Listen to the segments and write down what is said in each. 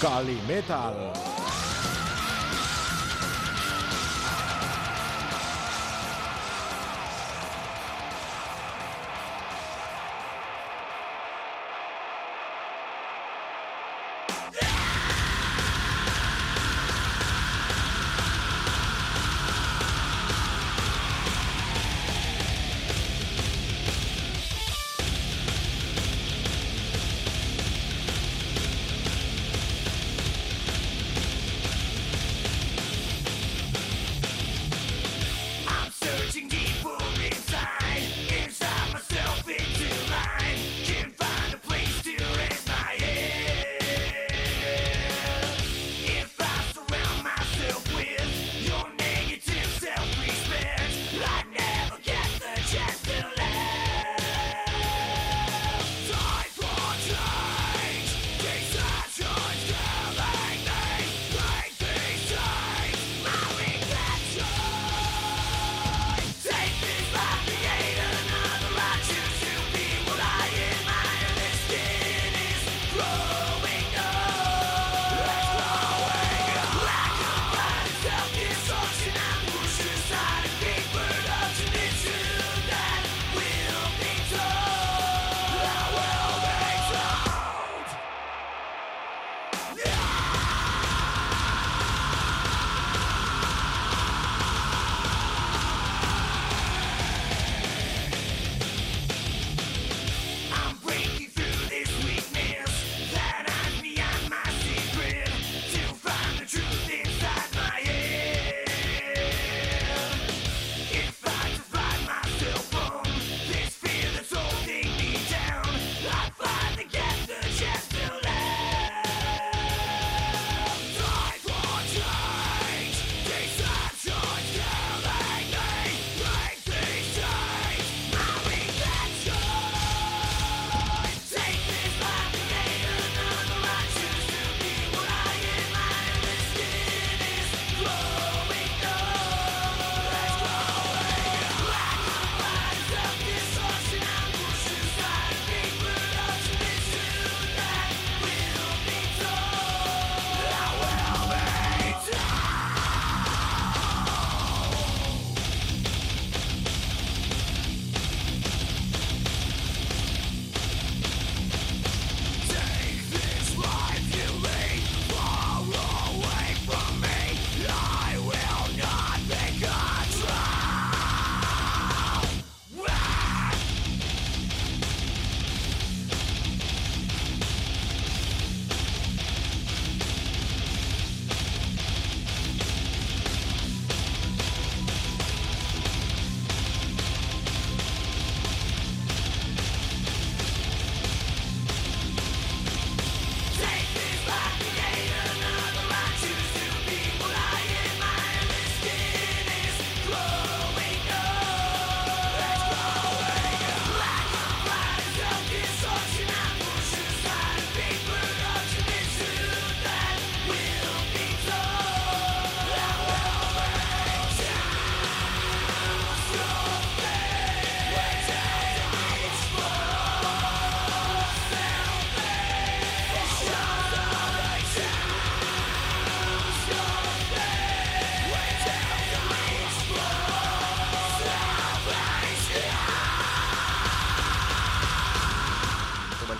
Calimetal.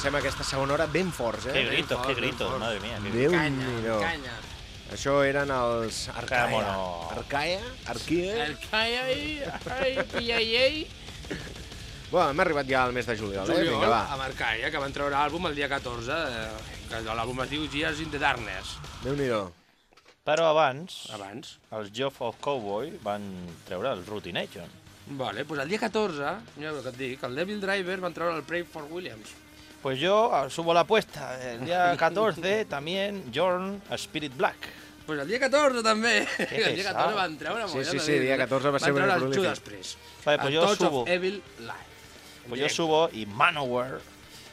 Comencem aquesta segona hora ben forts, eh? Gritos, qué ben gritos, fort. madre mía. Qué Déu Canya, n'hi canya. Això eren els Arcaia. Vámonos. Arcaia? Arquia? El calla i... Ai, pilla i ei. Bueno, hem arribat ja al mes de juliol, eh? Juliol, Vinga, va. amb Arcaia, que van treure àlbum el dia 14, eh, que l'àlbum es diu Years in the Darkness. Déu-n'hi-do. Però abans, Abans. els Job of Cowboy van treure el Routination. Vale, pues el dia 14, mira el que et dic, el Devil Driver van treure el Pray for Williams. Pues yo ah, subo la apuesta. El día 14 también Jorn Spirit Black. Pues el dia 14 també. El dia 14 pesado. van treure... Sí, mogollon sí, sí, discos, dia eh? 14 va ser Van treure molt el prolífic. Judas Priest. Vale, pues A yo Touch subo. Evil Live. Pues yo subo y Manowar.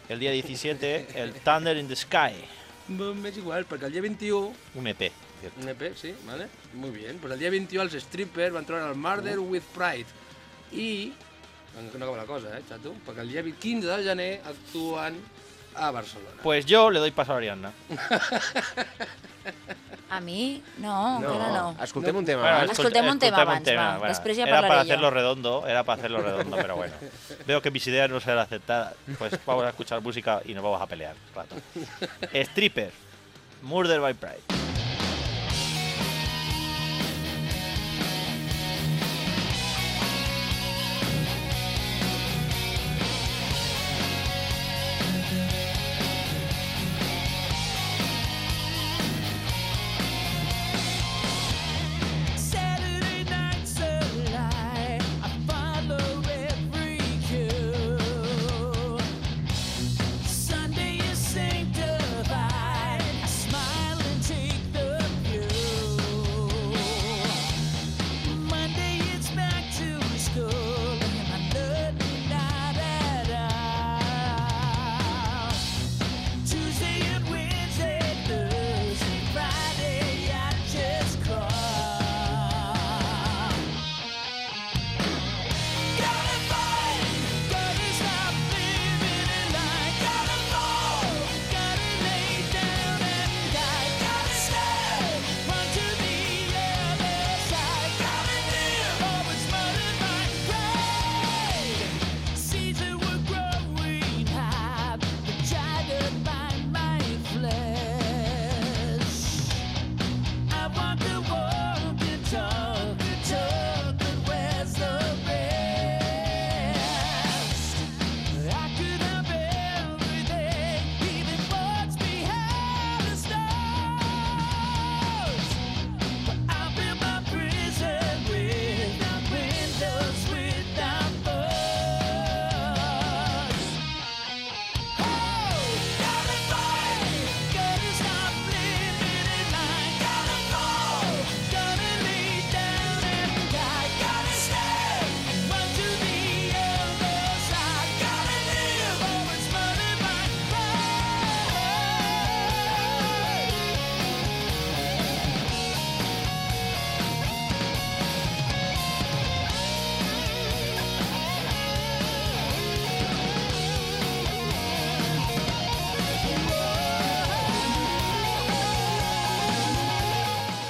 El día 17, el Thunder in the Sky. M'és igual, perquè el dia 21 Un EP. cierto. Un EP, sí, vale. Muy bien. Pues el dia 21 els Strippers van treure el Murder with Pride. I... No acaba la cosa, eh, xato? Perquè el dia 15 de gener actuen a Barcelona. Pues yo le doy paso a Ariadna. A mi? No, encara no. Escoltem un tema Bueno, abans. Escoltem un tema abans, va. Després ja era para hacerlo redondo, era para hacerlo redondo, pero bueno. Veo que mis ideas no serán aceptadas. Pues vamos a escuchar música y nos vamos a pelear. un Rato. Stripper, Murder by Pride.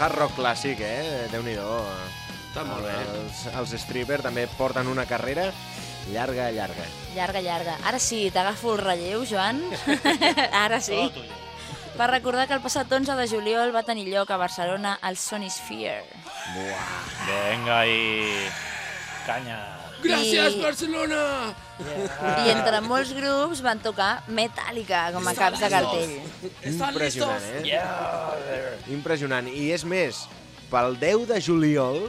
Hard rock clàssic, eh? Déu-n'hi-do. Està molt bé. Els, els stripper també porten una carrera llarga, llarga. Llarga, llarga. Ara sí, t'agafo el relleu, Joan. Ara sí. Per recordar que el passat 11 de juliol va tenir lloc a Barcelona el Sony Sphere. Venga ahí. Caña. Gràcies, I- Barcelona! I entre molts grups van tocar Metallica com a caps de cartell. Impressionant, eh? Yeah. Impressionant. I és més, pel 10 de juliol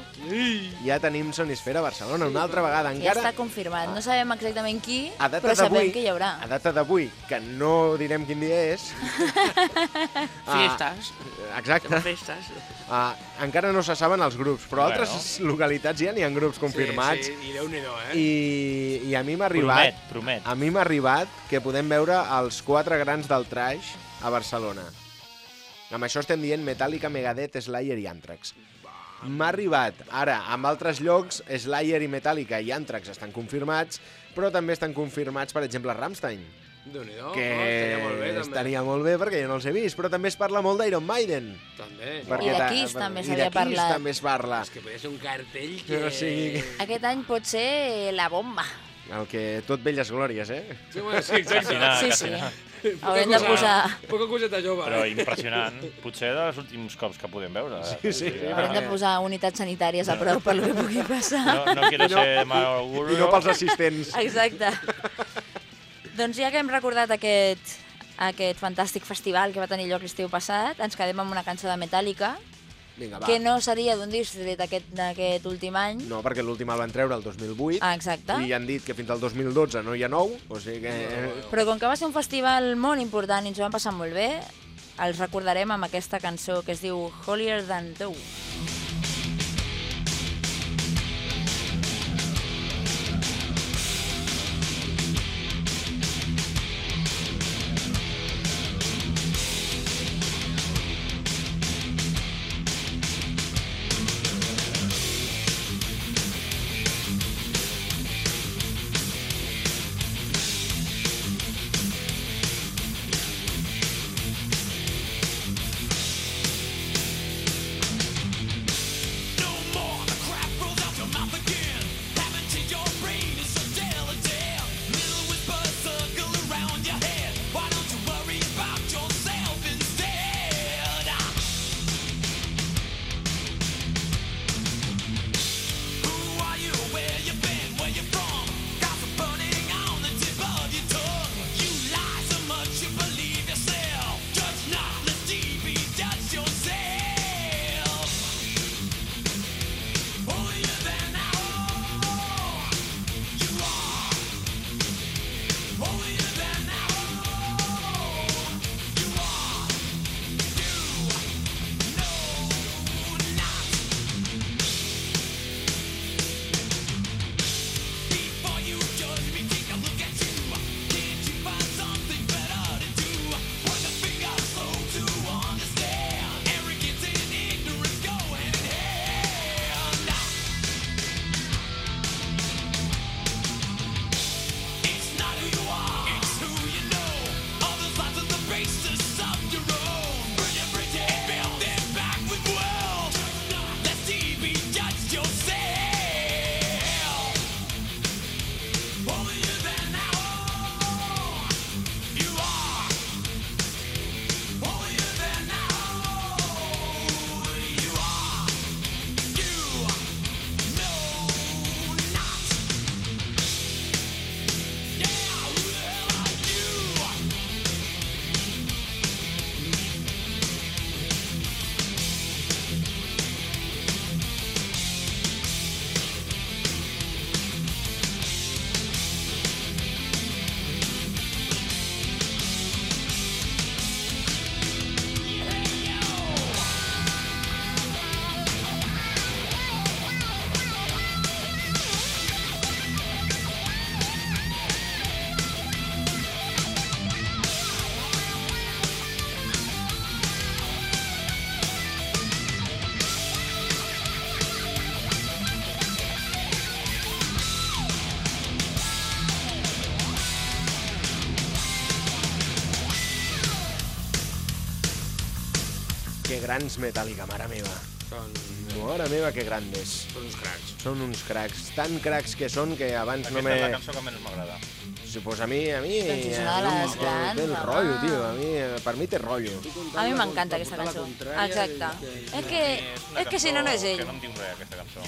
ja tenim Sonisfera a Barcelona una altra vegada. Ja Encara està confirmat. No sabem exactament qui, a data però sabem que hi haurà. a data d'avui, que no direm quin dia és, Ah, Fiestas. exacte, Festes. uh, encara no se saben els grups, però Bueno. altres localitats ja n'hi ha grups confirmats Sí, sí, i Déu-n'hi-do, eh? i, i a mi m'ha Promet, arribat promet. a mi m'ha arribat que podem veure els quatre grans del trash a Barcelona. Amb això estem dient Metallica, Megadeth, Slayer i Anthrax. M'ha arribat. Ara, amb altres llocs, Slayer i Metallica i Anthrax estan confirmats, però també estan confirmats, per exemple, Rammstein, Déu-n'hi-do. que oh, estaria molt bé, també. estaria molt bé perquè jo no els he vist, però també es parla molt d'Iron Maiden. També. perquè de ta- Kiss per- també i s'havia de Kiss parlat. també es parla. És que podria ser un cartell Que no sigui- Aquest any pot ser la bomba. El que tot velles glòries, eh? Sí, bueno, sí, exacte. Sí, sí. Haurem de posar, Poca coseta jove. Però eh? impressionant. Potser dels últims cops que podem veure. Sí, sí. haurem de posar unitats sanitàries a prop per lo que pugui passar. No, no quiero ser mal augurio. I no pels assistents. Exacte. doncs ja que hem recordat aquest, aquest fantàstic festival que va tenir lloc l'estiu passat, ens quedem amb una cançó de Metallica, Vinga, va. que no seria d'un disc tret d'aquest últim any. No, perquè l'últim el van treure el 2008 Ah, exacte. i han dit que fins al 2012 no hi ha nou, o sigui que... Però com que va ser un festival molt important i ens ho vam passar molt bé, els recordarem amb aquesta cançó que es diu Holier Than Thou. Grans Metallica, mare meva. Són, Mare meva, que grandes. són uns cracs. Són uns cracs. Tan cracs que són que abans no Aquesta me... és la cançó que menys m'agrada. Sí, Pues a mi, a mi... Doncs és una a de mi les té- grans, Té el rotllo, tio. A mi, per mi té rotllo. A mi m'encanta aquesta cançó. Exacte. És que, És, que si no, no és ell. Que no em diu res, aquesta cançó.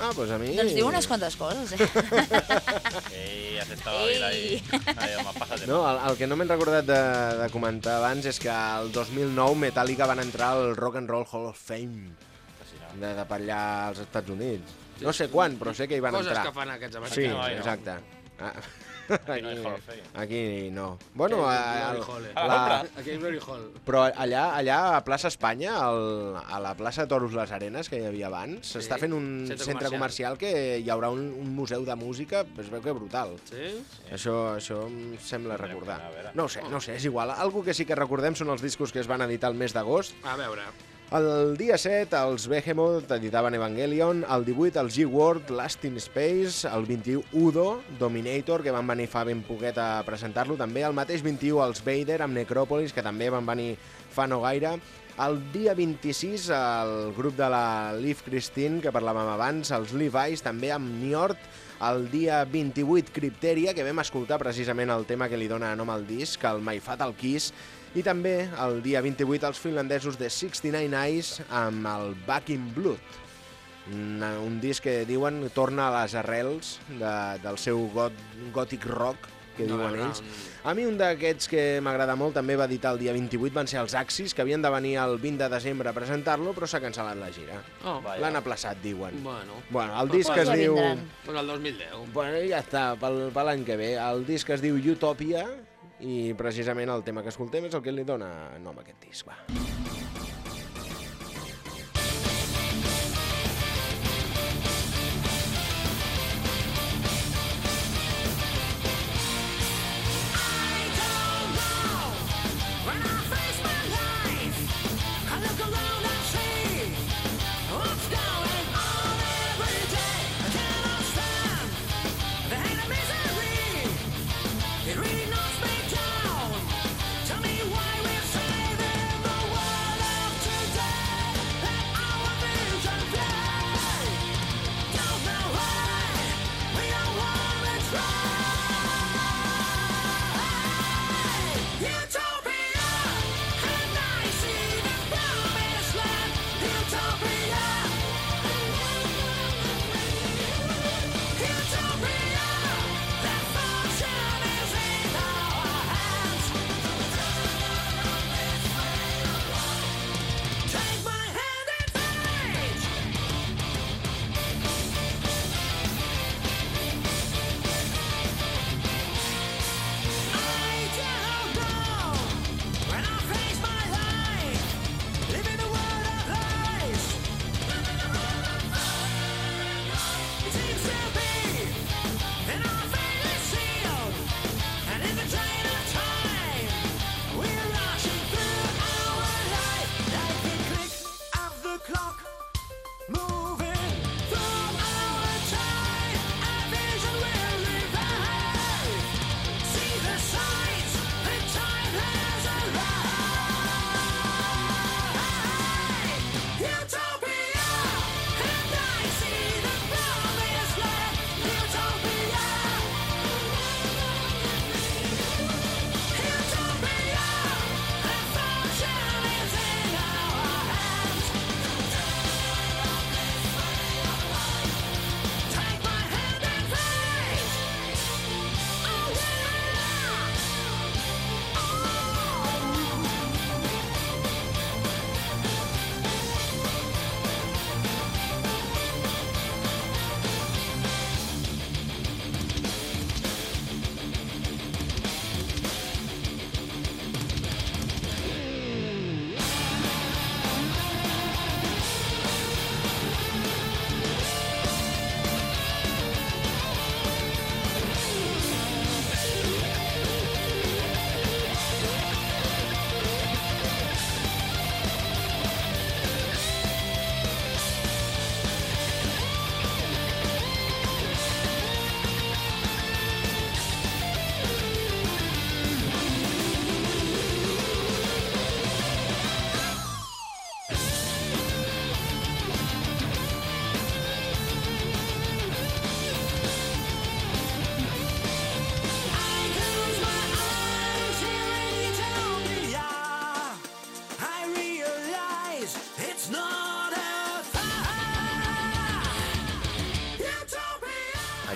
Ah, pues a mi... Doncs diu unes quantes coses, eh? Ey, has estado ahí, ahí. Ay, me pásate. No, el, el que no m'he recordat de, de comentar abans és que el 2009 Metallica van entrar al Rock and Roll Hall of Fame de, de per allà als Estats Units. No sé quan, però sé que hi van Coses entrar. que fan aquests Sí, americans. no. exacte. Ah. Aquí no hi ha Hall of Fame. aquí no. Bueno, a, Glory a, Hall, eh? A la però allà, allà a Plaça Espanya, al, a la plaça Toros Les Arenes, que hi havia abans, s'està fent un centre centre, comercial. comercial que hi haurà un, un museu de música, es veu que brutal. Sí? Això, això em sembla Tindrem recordar. No ho sé, no ho sé, és igual. Algo que sí que recordem són els discos que es van editar el mes d'agost. A veure. El dia 7, els Behemoth editaven Evangelion, el 18, el G-Word, Last in Space, el 21, Udo, Dominator, que van venir fa ben poquet a presentar-lo. També, el mateix 21, els Vader, amb Necropolis, que també van venir fa no gaire, el dia 26, el grup de la Liv Christine, que parlàvem abans, els Levi's, també amb Niort, el dia 28, Crypteria, que vam escoltar precisament el tema que li dona nom al disc, el My Fatal Kiss, i també el dia 28 els finlandesos de 69 Eyes amb el Back in Blood. Un, un disc que diuen torna a les arrels de, del seu got, gòtic rock, que No, diuen no, ells. A mi un d'aquests que m'agrada molt també va editar el dia 28 van ser els Axis, que havien de venir el 20 de desembre a presentar-lo, però s'ha cancel·lat la gira. Oh. L'han aplaçat, diuen. bueno. Bueno, el disc es diu... Pues el 2010. Bueno, ja està, pel, per l'any que ve. El disc es diu Utopia i precisament el tema que escoltem és el que li dona nom a aquest disc. Va.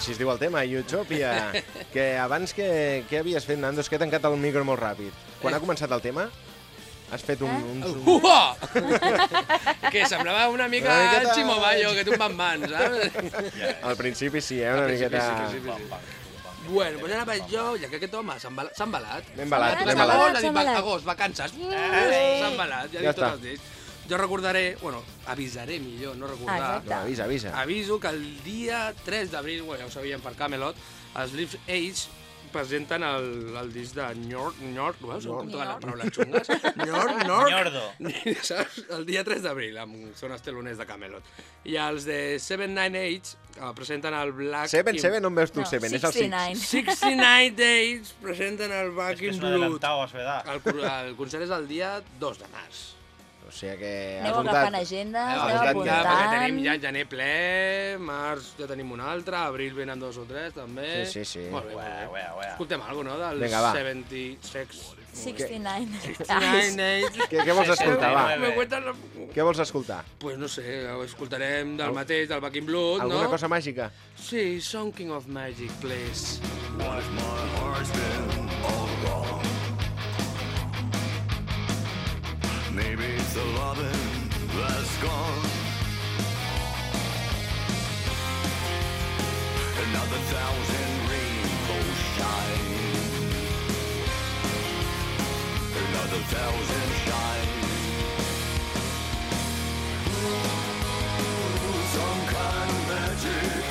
Així es diu el tema, Utopia. que abans que, què havies fet, Nando? És que he tancat el micro molt ràpid. Quan ha començat el tema, has fet un... un, un... Uah! que semblava una mica, Una miqueta- miqueta... Chimobayo, que tu un bam saps? Al principi sí, eh? Una miqueta... Sí, sí, sí, sí. Bueno, doncs ara vaig jo, ja que aquest home s'ha embala- s'ha embalat. M'he embalat, embalat. agost, embalat. vacances. S'ha embalat, ja ha Ja dit tots està. els dits. Jo recordaré, bueno, avisaré millor, no recordar. Exacte. No, avisa, avisa. Aviso que el dia 3 d'abril, bueno, ja ho sabíem per Camelot, els Lips Age presenten el, el disc de Njord, Njord, ho veus? Com totes les paraules xungues? Njord, Njord. Ñordo. Saps? El dia 3 d'abril, amb són els teloners de Camelot. I els de Seven Nine Age eh, presenten el Black... Seven, in- Seven, on veus tu No, el Seven? És el Six. 69. 69 Days presenten el Es que in es Blood. adelantado a su edad. El, cur- el concert és el dia 2 de març. O sigui que... Aneu agafant agendes, aneu apuntat Ja, apuntant... tenim ja gener ple, març ja tenim un altre, abril venen dos o tres també. Sí, sí, sí. Molt bé, molt Ué, bé. ué, ué. Escoltem alguna cosa, no? Del Vinga, va. 76... 69. 69 Days. Què, què vols escoltar, va? Què vols escoltar? Pues no sé, escoltarem del mateix, del Back in Blood, Alguna no? cosa màgica? Sí, Something of Magic, please. What if my heart's been all wrong? Maybe it's the loving that's gone. Another thousand rainbows shine. Another thousand shine. Some kind of magic.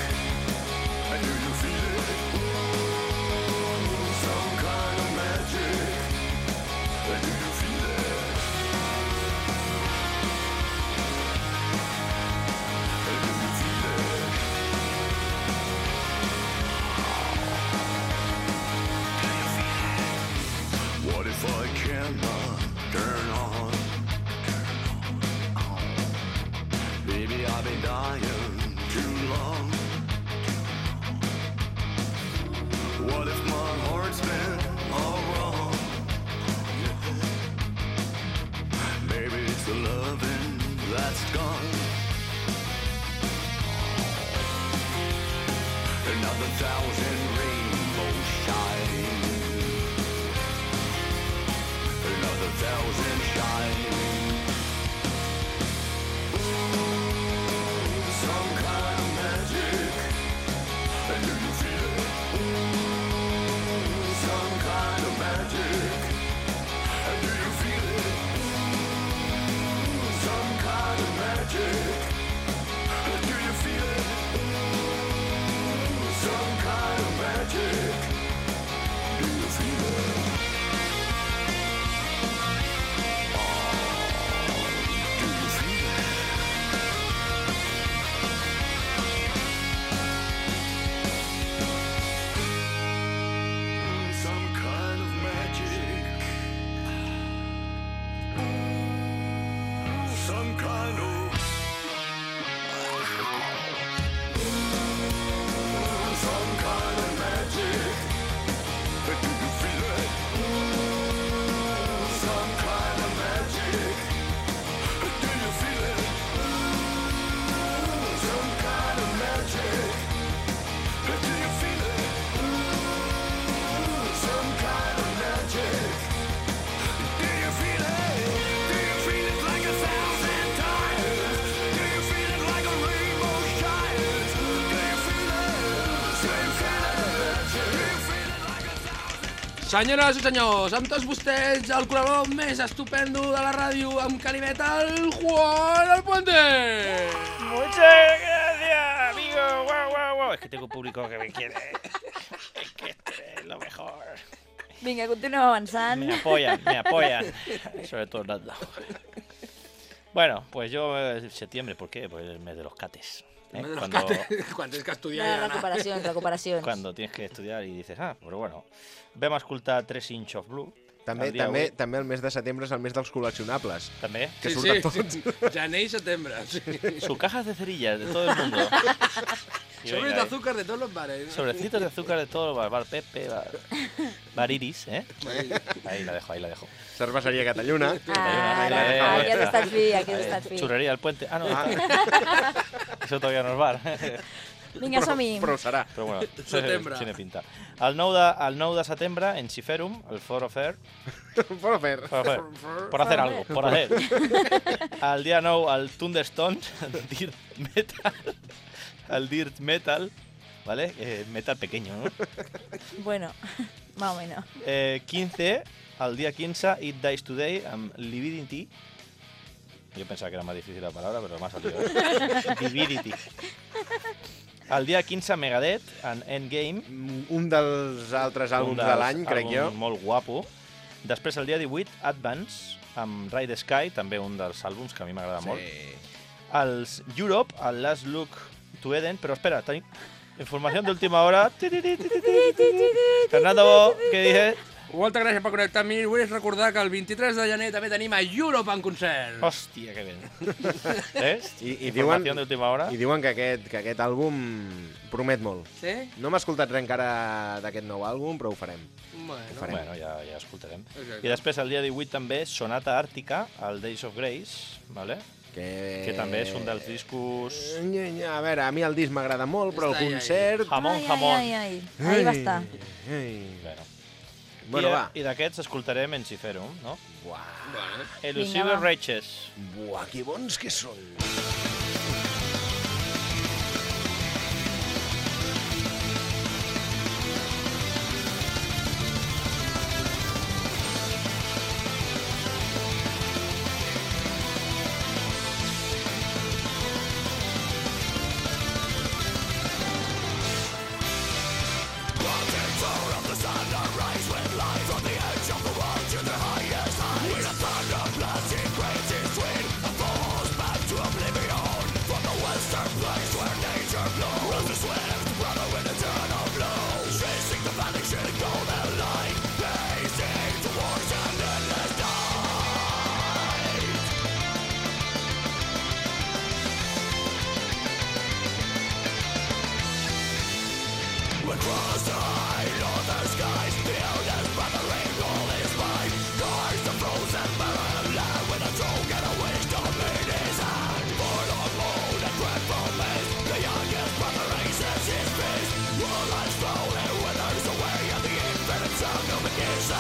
What if I cannot turn on? Baby, I've been dying too long. What if my heart's been all wrong? Maybe it's the loving that's gone. Another thousand shine. Senyores i senyors, amb tots vostès, el col·laborador més estupendo de la ràdio amb Calimeta, el Juan del Puente! Muchas gracias, amigo. Guau, guau, guau. Es que tengo un público que me quiere. Es que esto es lo mejor. Vinga, continuem avançant. Me apoyan, me apoyan. Sobre todo Nando. Bueno, pues yo eh, septiembre, ¿por qué? Pues el mes de los cates. ¿Eh? Los Cuando, quan tens que estudiar anar. recuperacions, recuperacions. cuando tienes que estudiar y dices, ah, pero bueno, vam a escoltar 3 Inch of Blue. També, el també, avui. també el mes de setembre és el mes dels col·leccionables. També. Que sí, surten sí, tots. sí. Gener i setembre, sí. Sus cajas de cerillas de todo el mundo. Y Sobre venga, de azúcar de todos los bares. Sobrecitos de azúcar de todo, bar, bar Pepe, bar, bar Iris, ¿eh? Ahí la dejo, ahí la dejo. Cerveseria Catalluna. Ah, Ara, ara, aquí has estat fi, aquí has estat fi. Churrería del puente. Ah, no, Eso todavía no es bar. Vinga, som-hi. Però ho serà. Però bueno, Setembre. tiene pinta. El 9 de, el 9 de setembre, en Ciferum, el Foro Fair, fer. por hacer, por hacer algo, por hacer. El dia 9, el Thunderstone, el Dirt Metal, el Dirt Metal, ¿vale? Eh, metal pequeño, ¿no? Bueno, más o menos. Eh, 15, el dia 15, It Dies Today, amb Lividity. Jo pensava que era més difícil la paraula, però m'ha salido. Eh? Dividity. El dia 15, Megadeth, en Endgame. Un dels altres àlbums un de dels l'any, crec jo. Molt guapo. Després, el dia 18, Advance, amb Ride the Sky, també un dels àlbums que a mi m'agrada molt. Els Europe, el Last Look to Eden, però espera, tenim informació d'última hora. Fernando, què dices? Moltes gràcies per connectar amb mi. Vull recordar que el 23 de gener també tenim a Europe en concert. Hòstia, que bé. Eh? I, i, diuen, Informació d'última hora. I diuen que aquest, que aquest àlbum promet molt. Sí? No m'ha escoltat res encara d'aquest nou àlbum, però ho farem. Bueno. farem. Bueno, ja, ja escoltarem. Exacte. I després, el dia 18 també, Sonata Àrtica, el Days of Grace, vale? Que... que també és un dels discos... A veure, a mi el disc m'agrada molt, però el Està concert... Jamón, ai, jamón. ai, ai, ai. Ahí va estar. Ai. Bueno, Bueno, I, va. I d'aquests escoltarem en Ciferum, no? Buah, Bueno. Elusive. Rages. buah, que bons que són.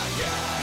again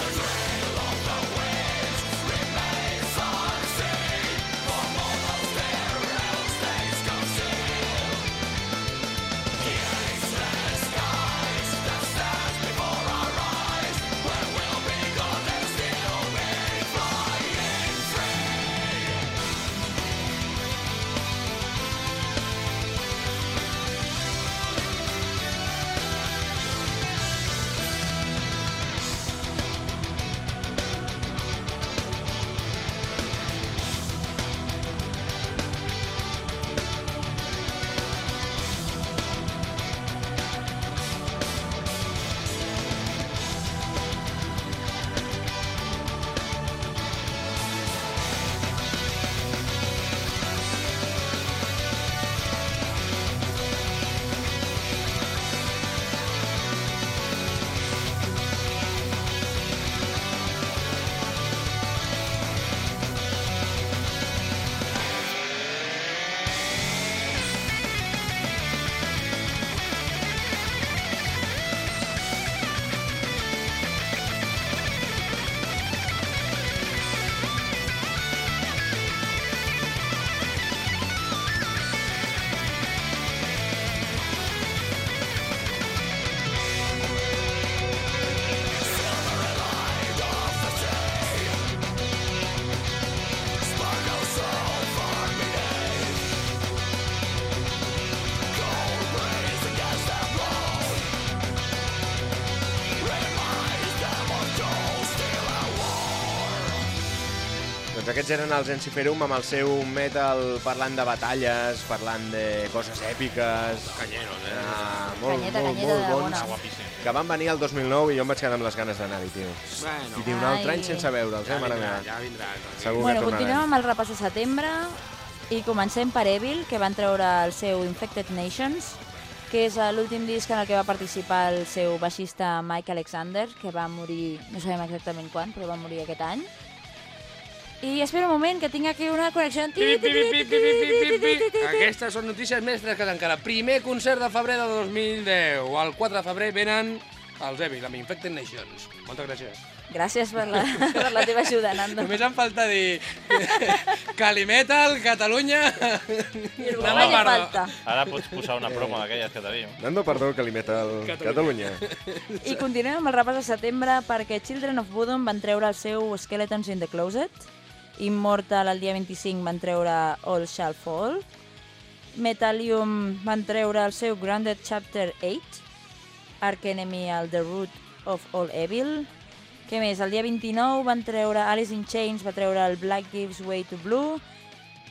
Doncs aquests eren els Enciferum amb el seu metal parlant de batalles, parlant de coses èpiques... Canyeros, eh? Ah, molt, Canyeta, molt, canyeta molt bons. bona. Que van venir el 2009 i jo em vaig quedar amb les ganes d'anar-hi, tio. Bueno, I tinc un altre Ai. any sense veure'ls, eh, ja mare vindrà, meva. ja vindrà. Segur Bueno, que continuem amb el repàs de setembre i comencem per Evil, que van treure el seu Infected Nations, que és l'últim disc en el que va participar el seu baixista Mike Alexander, que va morir, no sabem exactament quan, però va morir aquest any. I espera un moment, que tinc aquí una connexió... Aquestes són notícies més fresques encara. Primer concert de febrer de 2010. El 4 de febrer venen els Evil, amb Infected Nations. Moltes gràcies. Gràcies per la, per la teva ajuda, Nando. Només em falta dir Calimetal, Catalunya... No, no, perdó. Falta. Ara pots posar una promo d'aquelles que tenim. Nando, perdó, Calimetal, Catalunya. Catalunya. I continuem amb el repàs de setembre perquè Children of Bodom van treure el seu Skeletons in the Closet Immortal el dia 25 van treure All Shall Fall, Metallium van treure el seu Grounded Chapter 8, Arch Enemy al The Root of All Evil, què més? El dia 29 van treure Alice in Chains, va treure el Black Gives Way to Blue,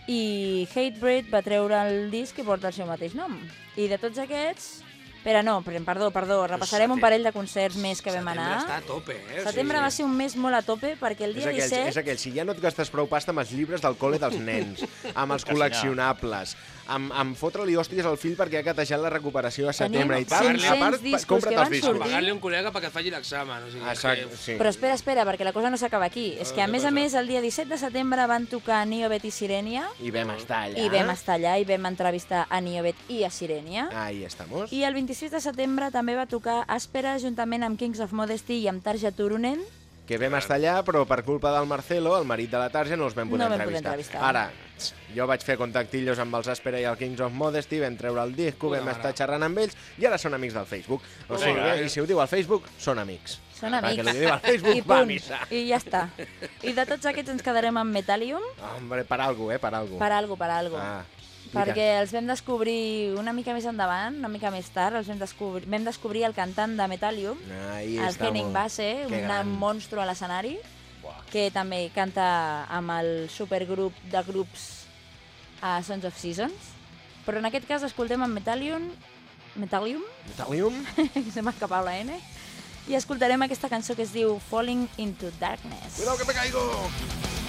i Hatebreed va treure el disc que porta el seu mateix nom. I de tots aquests... Espera, no, per- perdó, perdó, repassarem un setem- parell de concerts més que vam Setembre anar. està a tope, eh? Setembre sigui, va ser un mes molt a tope perquè el És dia aquell, 17... és aquell, si ja no et gastes prou pasta amb els llibres del col·le dels nens, amb els col·leccionables, amb, amb fotre-li hòsties al fill perquè ha catejat la recuperació a Tenim setembre i tal, 500 a part, discos compra't que els van discos. sortir. Pagar-li un col·lega perquè et faci l'examen. O sigui, Exacte, que- sí. Però espera, espera, perquè la cosa no s'acaba aquí. És que a més a més el dia 17 de setembre van tocar Niobet i Sirenia I vam estar allà. i vam estar allà i vam entrevistar a Niobet i a Sirenia. Ahí estamos. I el 26 de setembre també va tocar Àspera juntament amb Kings of Modesty i amb Tarja Turunen. Que vam estar allà, però per culpa del Marcelo, el marit de la Tarja, no els vam poder No vam poder entrevistar. entrevistar. Ara, jo vaig fer contactillos amb els Aspera i el Kings of Modesty, vam treure el disco, Puta vam mare. estar xerrant amb ells, i ara són amics del Facebook. O sigui, Vinga. i si ho diu al Facebook, són amics. Són Perquè amics. li diu al Facebook, I va a punt. missa. I ja està. I de tots aquests ens quedarem amb Metallium Hombre, per algo, eh, per algo. per algo, per algo. Ah, perquè els vam descobrir una mica més endavant, una mica més tard, els vam descobrir, vam descobrir el cantant de Metallium, Ahí el. Henning Basse, Que un gran. monstru a l'escenari, que també canta amb el supergrup de grups a Sons of Seasons. Però en aquest cas escoltem amb Metallium, Metallium, Metallium? que se m'ha escapat la N, i escoltarem aquesta cançó que es diu Falling into Darkness. Cuidado que me caigo! Falling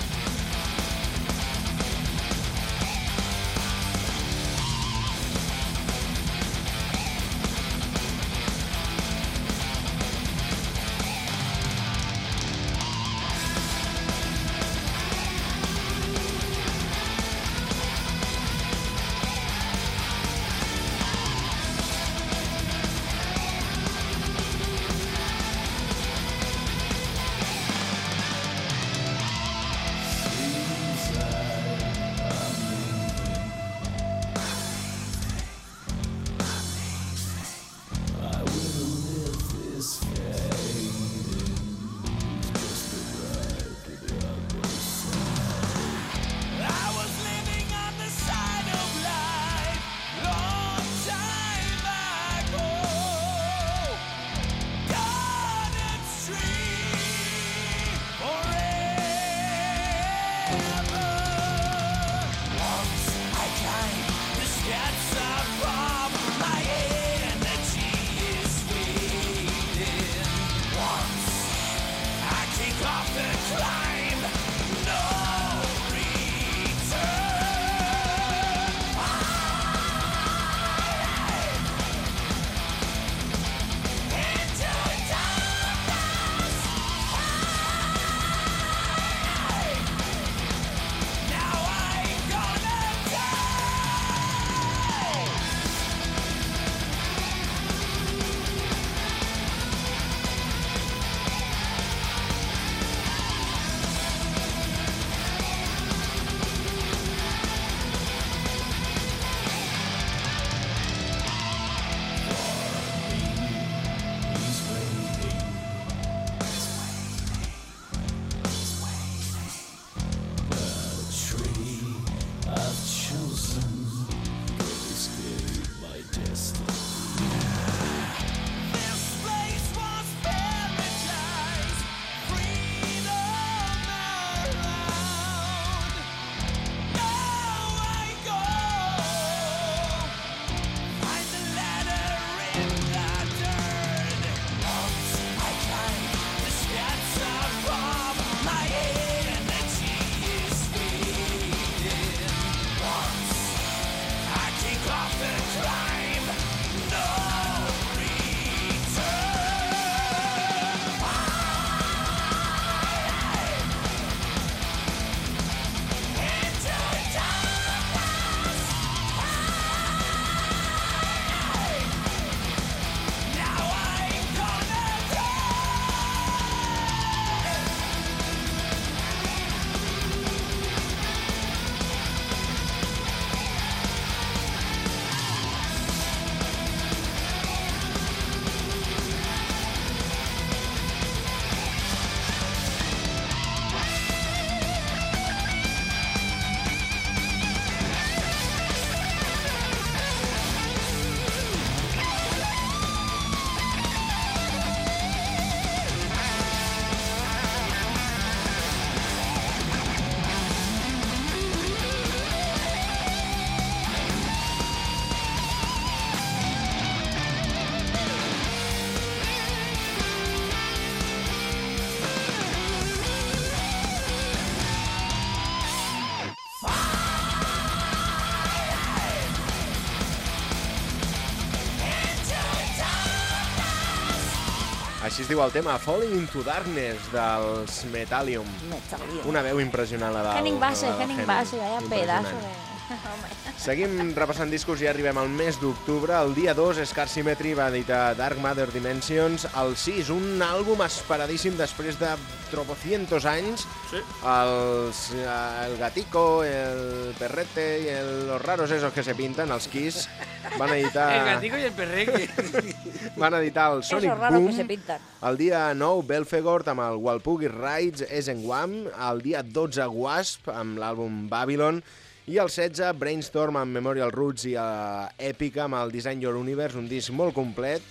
Així es diu el tema, Falling into Darkness, dels Metallium. Metallium. Una veu impressionant, la del... Henning Basse, Henning Basse, vaya pedazo de... Home. Seguim repassant discos i arribem al mes d'octubre. El dia 2, Scar Symmetry va editar Dark Matter Dimensions. El 6, un àlbum esperadíssim després de tropocientos anys. Sí. Els, eh, el Gatico, el Perrete i el, los raros esos que se pintan, els Kiss, van editar, El gatico y el perreque. van editar el Sonic raro Boom. que se pintan. El dia 9, Belfegor amb el Walpurgis Rides Esenguam. El dia 12, Wasp amb l'àlbum Babylon. I el 16, Brainstorm amb Memorial Roots i uh, Epica amb el Design Your Universe, un disc molt complet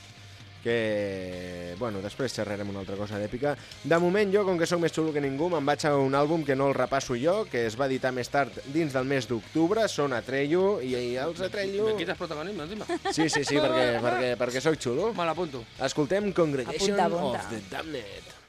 que, bueno, després xerrarem una altra cosa d'èpica. De moment, jo, com que sóc més xulo que ningú, me'n vaig a un àlbum que no el repasso jo, que es va editar més tard dins del mes d'octubre, són Atreyu, i els Atreyu... Me quitas protagonismo encima. Sí, sí, sí, perquè, perquè, perquè sóc xulo. Me l'apunto. Escoltem Congregation apunta. of the Damned.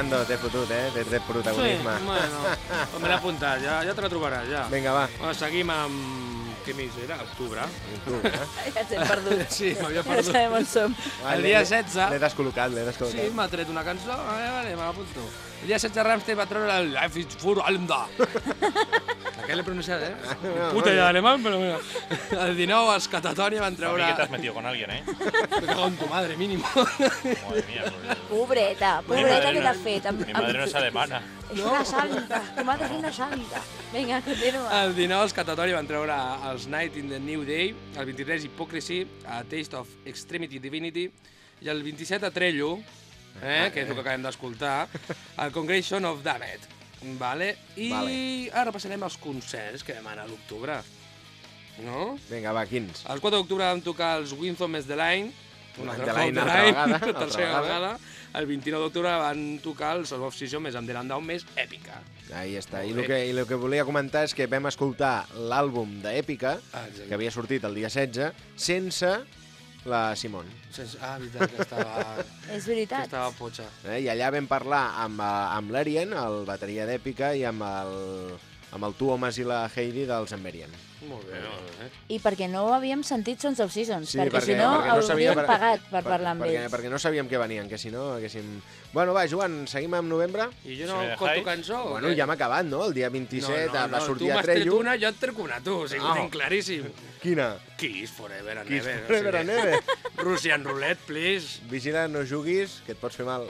Nando, t'he fotut, eh? Des de Sí, protagonisme. bueno, me l'he apuntat, ja, ja te la trobaràs, ja. Vinga, va. Bueno, seguim amb... Què més era? Octubre. Tu, eh? Ja ens hem perdut. Sí, m'havia Ja perdut. sabem on som. Va, El l'he- dia l'he- 16. L'he descol·locat, l'he Sí, descol·locat. m'ha tret una cançó, vale, vale, me l'apunto. El dia 16 Ramstein va treure el Life is for Almda. Aquest l'he pronunciat, eh? Puta ja alemán, però mira. El 19 els Catatonia van A treure... que te has metido con alguien, ¿eh? Me cago en tu madre, mínimo. Madre mía, pues, Pobreta, pobreta que t'has fet. Amb, Mi madre no es alemana. És una santa, tu madre és una santa. Vinga, continua. El 19 els Catatonia van treure els Night in the New Day, el 23 Hypocrisy, a Taste of Extremity Divinity, i el 27 a Trello, eh, que és el que acabem d'escoltar, el Congregation of Damned. Vale? I Vale. ara passarem als concerts que demana a l'octubre. No? Vinga, va, quins? El 4 d'octubre vam tocar els Wintham Is The Line, una altra cop Line, vegada, altra tercera vegada. El 29 d'octubre van tocar el Soul of Season més amb The Down més èpica. Ahí està. I el que, i el que volia comentar és que vam escoltar l'àlbum d'Èpica, Ah, que havia sortit el dia 16, sense la Simon. Ah, veritat, que estava, És que veritat. estava potxa. Eh? I allà vam parlar amb, eh, amb l'Arien, el bateria d'Èpica, i amb el, amb el Tu Homes i la Heidi dels Emberian. Molt bé, molt bé. I perquè no havíem sentit Sons of Seasons, Sí, perquè, perquè- si no, perquè no hauríem per- pagat per Per- parlar amb perquè, ells. perquè no sabíem que venien, que si no haguéssim... Bueno, va, Joan, seguim amb novembre? I jo no Sí, conto cançó? Bueno, què? ja hem acabat, no? El dia 27 no, no, va no, sortir tu a m'has tret Trello. una, jo et treco una, tu. O sigui, Ah. ho tinc claríssim. Quina? Kiss Forever and Kiss Never. Forever and Ever. Russian Roulette, please. Vigila, no juguis, que et pots fer mal.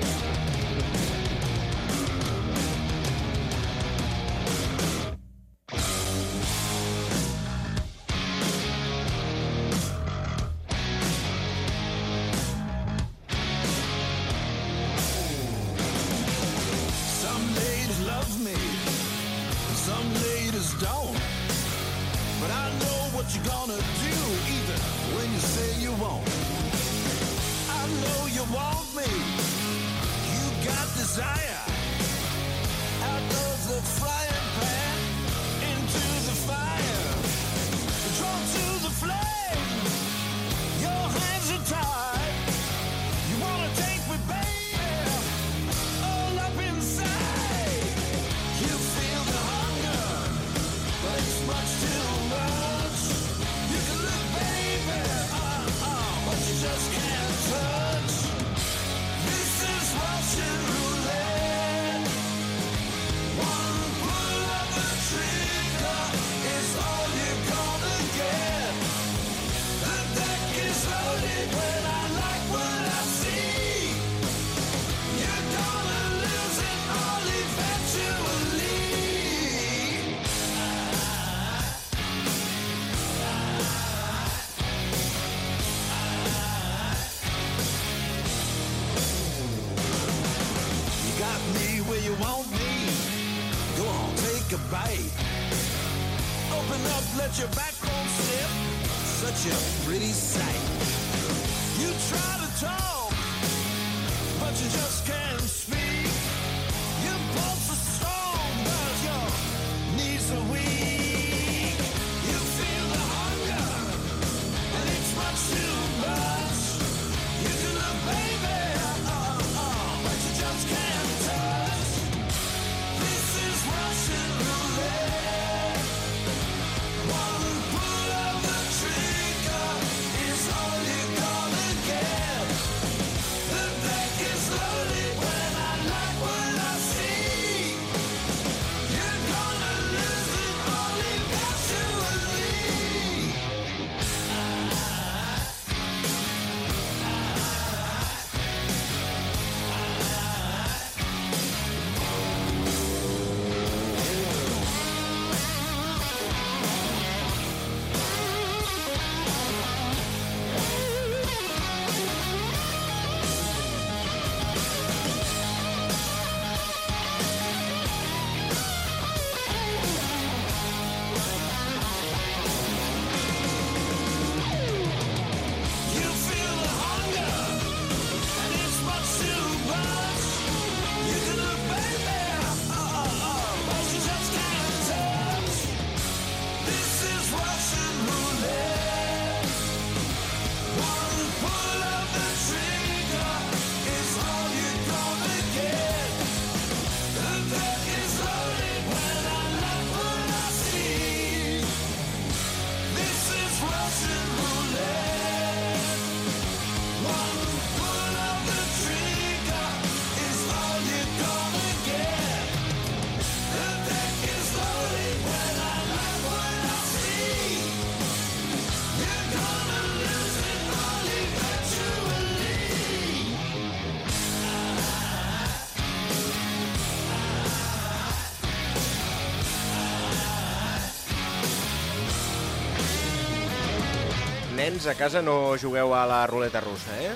Nens, a casa no jugueu a la ruleta russa, eh?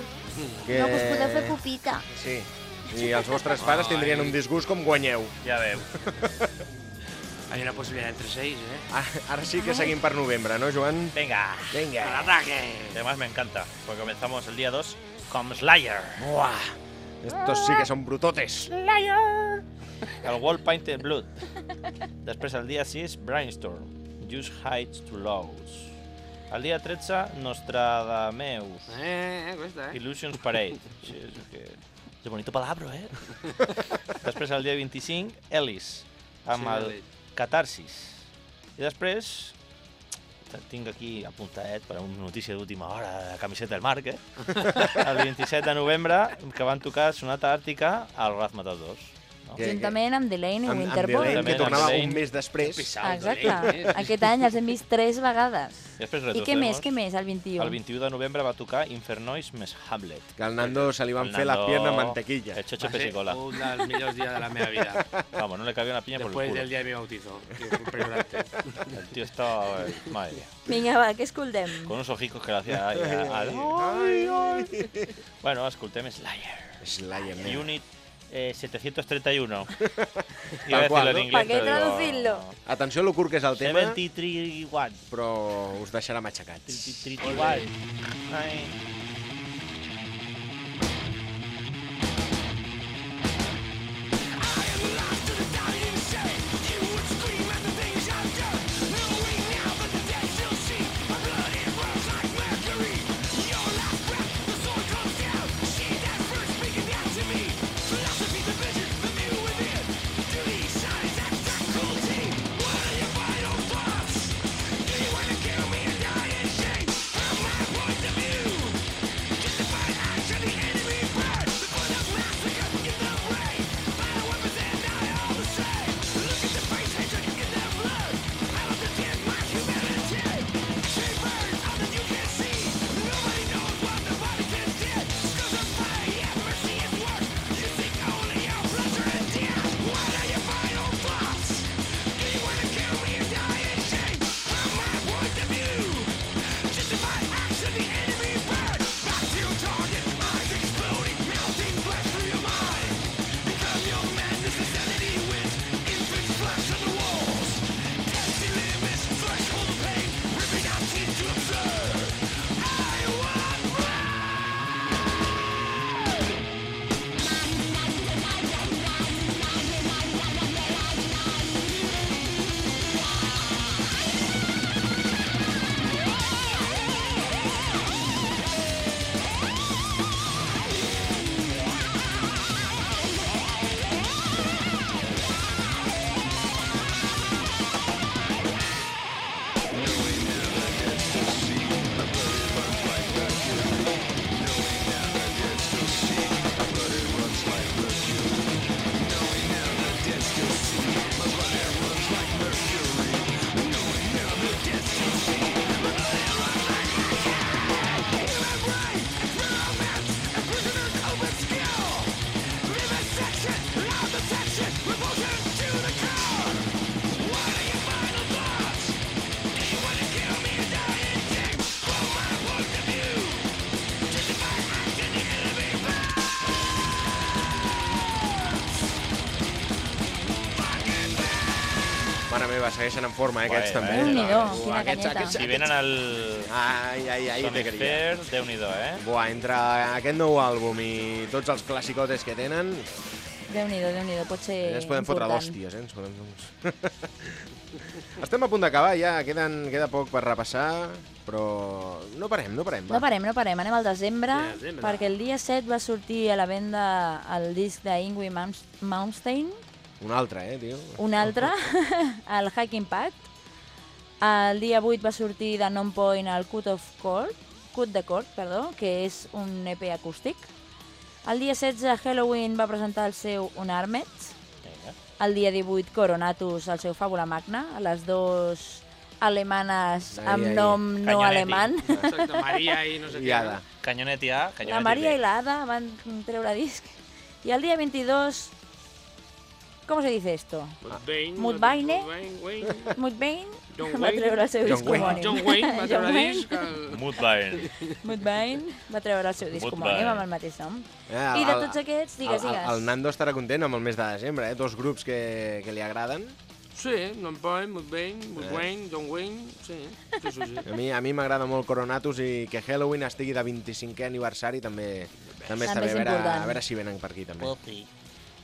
Que... No, que us podeu fer pupita. Sí. I els vostres pares tindrien un disgust com guanyeu. Ja veu. Hay una posibilidad entre seis, ¿eh? Ara, ara sí que seguim per novembre, no, Joan? Venga. Vinga. ¡Al ataque! Además me encanta, porque comenzamos el día 2 con Slayer. Buah. Estos sí que son brutotes. El Wall Painted Blood. Després el dia 6, Brainstorm. Use Heights to Lows. El dia 13, Nostradameus. Eh, eh, questa, eh? Illusions Parade. Sí, és que... És bonito palabra, eh? després, el dia 25, Ellis, amb Sí, el Ellis. Catarsis. I després, tinc aquí apuntadet per a una notícia d'última hora de camiseta del Marc, eh? El 27 de novembre, que van tocar Sonata Àrtica al Razmetal 2. No? Juntament amb Delaney i Amb, amb. Delaney, que tornava amb Delaney. un mes després. Exacte. eh? Aquest any els hem vist tres vegades. I I què més, què més, el 21? El 21 de novembre va tocar Infernois més Hamlet. Que al Nando se li van El fer les Nando- piernas mantequilla. El Va ser pesicola. un dels millors dies de la meva vida. Vamos, no le cabía una piña por Después el del culo. día de mi bautizo. El tío estaba... eh, Madre mía. Vinga, va, què escoltem? Con unos ojicos que le hacía... Ay, ay, ay. Ai, Bueno, escoltem Slayer. Slayer. Unit eh, 731. Tal Iba a qual, decirlo ¿no? en inglés, ¿Para qué pero digo, traducirlo? Atenció a lo curt que és el tema, 73 però us deixarà matxacats. 31. Ay. Mare meva, segueixen en forma, eh, aquests Guai, també. eh? Déu-n'hi-do, Uah, quina aquests- canyeta. aquests- Si venen al Ai, ai, ai, te Sonic. Fair, Déu-n'hi-do, eh? Buah, entre aquest nou àlbum i tots els classicotes que tenen, Déu-n'hi-do, déu-n'hi-do, pot ser ja es poden fotre important. d'hòsties, eh? Ens podem... Estem a punt d'acabar ja, queden, queda poc per repassar, però no parem, no parem. Va. No parem, no parem, anem al desembre, desembre. perquè el dia 7 va sortir a la venda el disc d'Ingwie Malmsteen, Un altre, eh, tio. un altre, el Hiking Pact. El dia 8 va sortir de Non-Point el Cut of Court, Cut de Court, perdó, que és un EP acústic. El dia 16 Halloween va presentar el seu Unarmed. El dia 18 Coronatus el seu Fàbula Magna, les dos alemanes Ai, amb ai. nom no Canyonetti. alemany. Exacte, Maria i no sé I què. Ada. Canyonet A, Canyonet La Maria B. i l'Ada van treure disc. I el dia 22... ¿Cómo se dice esto? Mudvayne. Mudvayne. John va Wayne. treure el seu John disc Wayne. homònim. John Wayne va John treure disc. Mudvayne. Mudvayne va treure el seu disc homònim amb el mateix nom. Eh, I de tots aquests, digues, el, el, digues. el Nando estarà content amb el mes de desembre, eh? Dos grups que, que li agraden. Sí, Non-Point, Mudvayne, Mudvayne, John Wayne, sí. Sí, sí, sí. A mi, a mi m'agrada molt Coronatus i que Halloween estigui de 25è aniversari també, també està bé. A veure, a veure si venen per aquí també.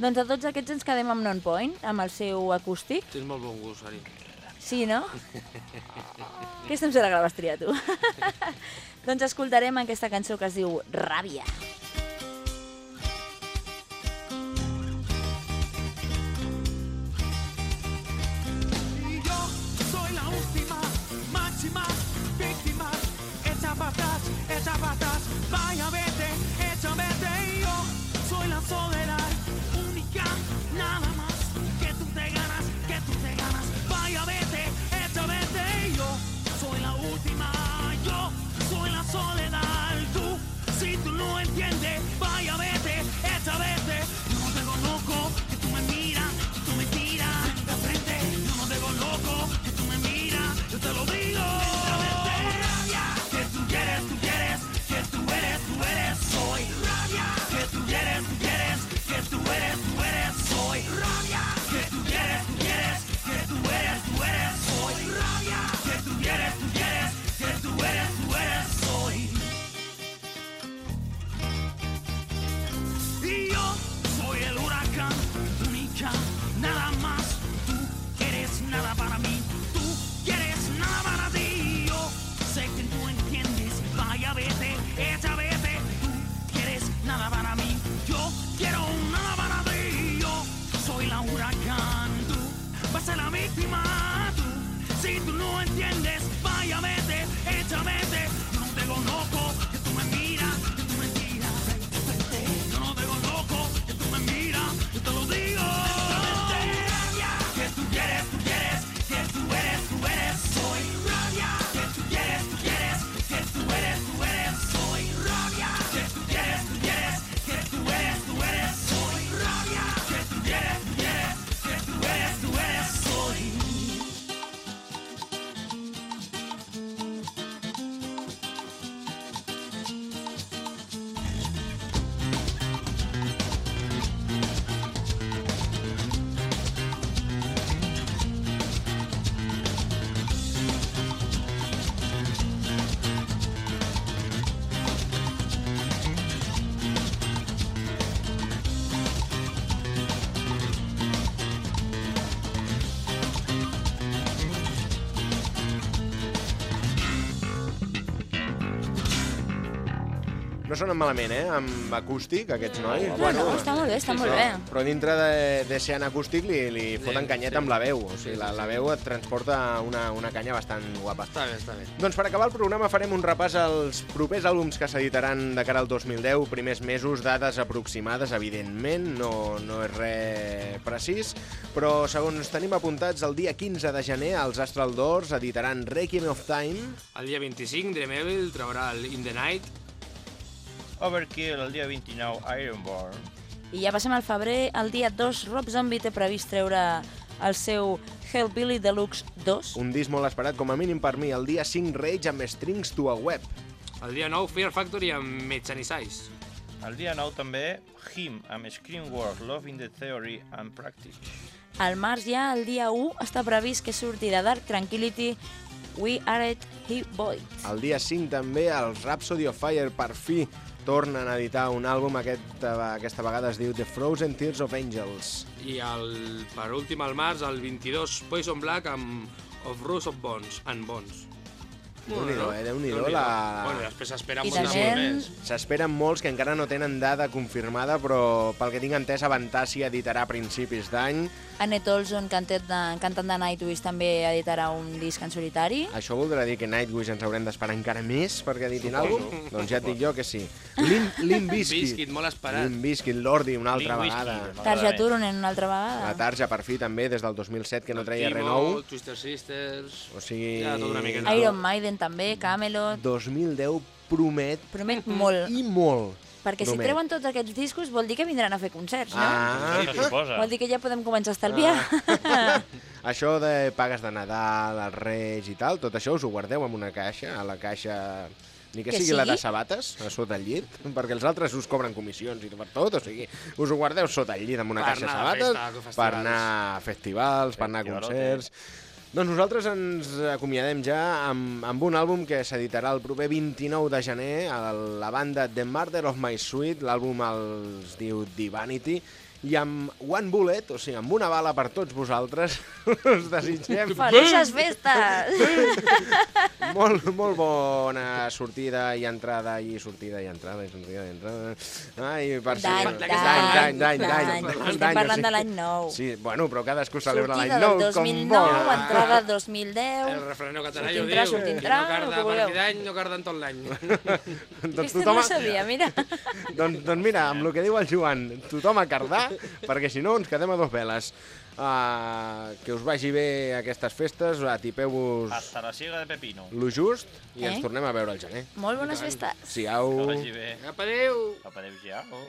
Doncs a tots aquests ens quedem amb Non-Point, amb el seu acústic. Tens molt bon gust, Ari. Sí, no? Aquesta em sembla que la vas triar, tu. doncs escoltarem aquesta cançó que es diu Ràbia. Última, máxima víctima. Sonen malament, eh? Amb acústic, aquests nois. No, no, està molt bé, està molt bé. Però dintre de, de ser en acústic li, li foten canyet amb la veu. O sigui, la, la veu et transporta una, una canya bastant guapa. Està bé, està bé. Doncs per acabar el programa farem un repàs als propers àlbums que s'editaran de cara al 2010, primers mesos, dades aproximades, evidentment, no, no és res precís, però segons tenim apuntats, el dia 15 de gener els Astral Doors editaran Requiem of Time, El dia 25, Dream Evil traurà el In the Night. Overkill, el dia 29, Ironborn. I ja passem al febrer, el dia 2, Rob Zombie té previst treure el seu Hellbilly Deluxe 2. un disc molt esperat, com a mínim per mi, el dia 5 Rage amb Strings to a Web. El dia 9, Fear Factory amb Mechanic Size. El dia 9 també, Him, amb Screenwork, Love in the Theory and Practice. Al març ja, el dia 1, està previst que surti de Dark Tranquility We Are It He Boy. El dia 5 també els Rhapsody of Fire per fi tornen a editar un àlbum, aquest, aquesta vegada es diu The Frozen Tears of Angels. I el, per últim, al març, el 22, Poison Black amb Of Rose of Bones, and Bones. Déu-n'hi-do, eh? Déu-n'hi-do, la- Bueno, després s'espera I molt també- molt més. S'esperen molts que encara no tenen dada confirmada, però pel que tinc entès, Avantasia editarà a principis d'any. Annette Olson, cantant de, cantant de Nightwish, també editarà un disc en solitari. Això voldrà dir que Nightwish ens haurem d'esperar encara més perquè editin àlbum? Doncs ja et dic jo que sí. Lim, Lim Bizkit. Biscuit, molt esperat. Lim Bizkit, Lordi, una altra Bizkit, vegada. Tarja. Turunen una altra La vegada. Tarja, per fi, també, des del 2007, que no treia res Timo, nou. Twister Sisters... O sigui... Ja, tot una miqueta. Iron Maiden també, Camelot... 2010 promet Promet molt. i molt. Perquè si treuen tots aquests discos vol dir que vindran a fer concerts, no? Ah, Sí, se suposa. Vol dir que ja podem començar a estalviar. això de pagues de Nadal, els Reis i tal, tot això us ho guardeu en una caixa, a la caixa... Ni que, Que sigui, la de sigui? sabates, a sota el llit, perquè els altres us cobren comissions i per tot, o sigui, us ho guardeu sota el llit amb una Per caixa de sabates, festa, festivals. per anar a festivals, per anar a concerts... Doncs nosaltres ens acomiadem ja amb, amb un àlbum que s'editarà el proper 29 de gener a la banda The Murder of My Sweet, l'àlbum els diu Divinity, I amb One Bullet, o sigui, amb una bala per tots vosaltres, us desitgem Felices festes! molt, molt bona sortida i entrada i sortida i entrada i sortida i entrada. Ai, per si... D'any, d'any, d'any, d'any, d'any. Estem parlant sigui- de l'any nou. Sí, bueno, però cadascú celebra l'any Sortida nou del com 2009, vol. entrada del El 2010. refreneu català Sortindrà, ja ho diu. sortindrà, Qui no el carda partir d'any, no carda en tot l'any. doncs, Aquesta tothom, no sabia, mira. doncs, doncs mira, amb el que diu el Joan, tothom a cardar, perquè si no ens quedem a dos veles. Uh, que us vagi bé aquestes festes, atipeu-vos Hasta la siega de pepino. lo just i ens Eh? tornem a veure al gener. Molt bones festes. Que Siau. vagi bé. Apa, adéu! Apa, adéu ja. Oh.